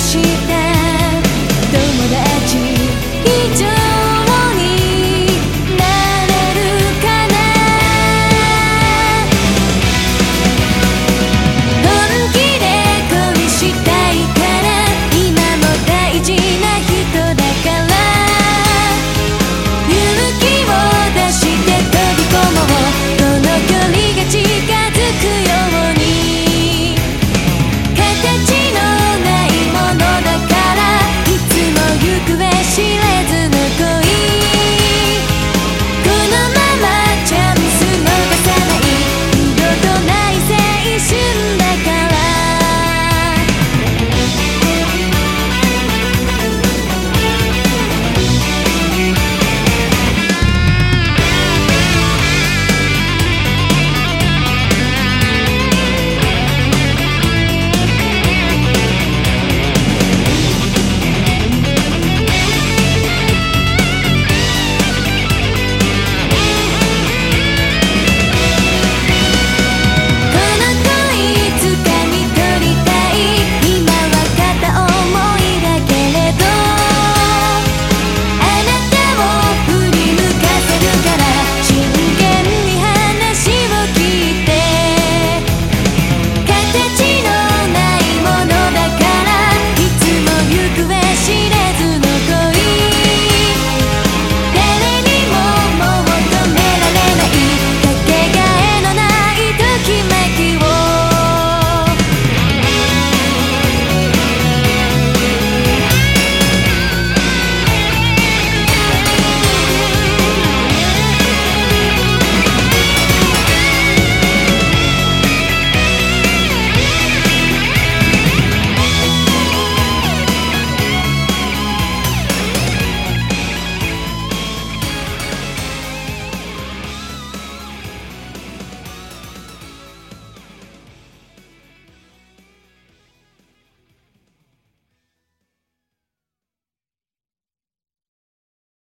しい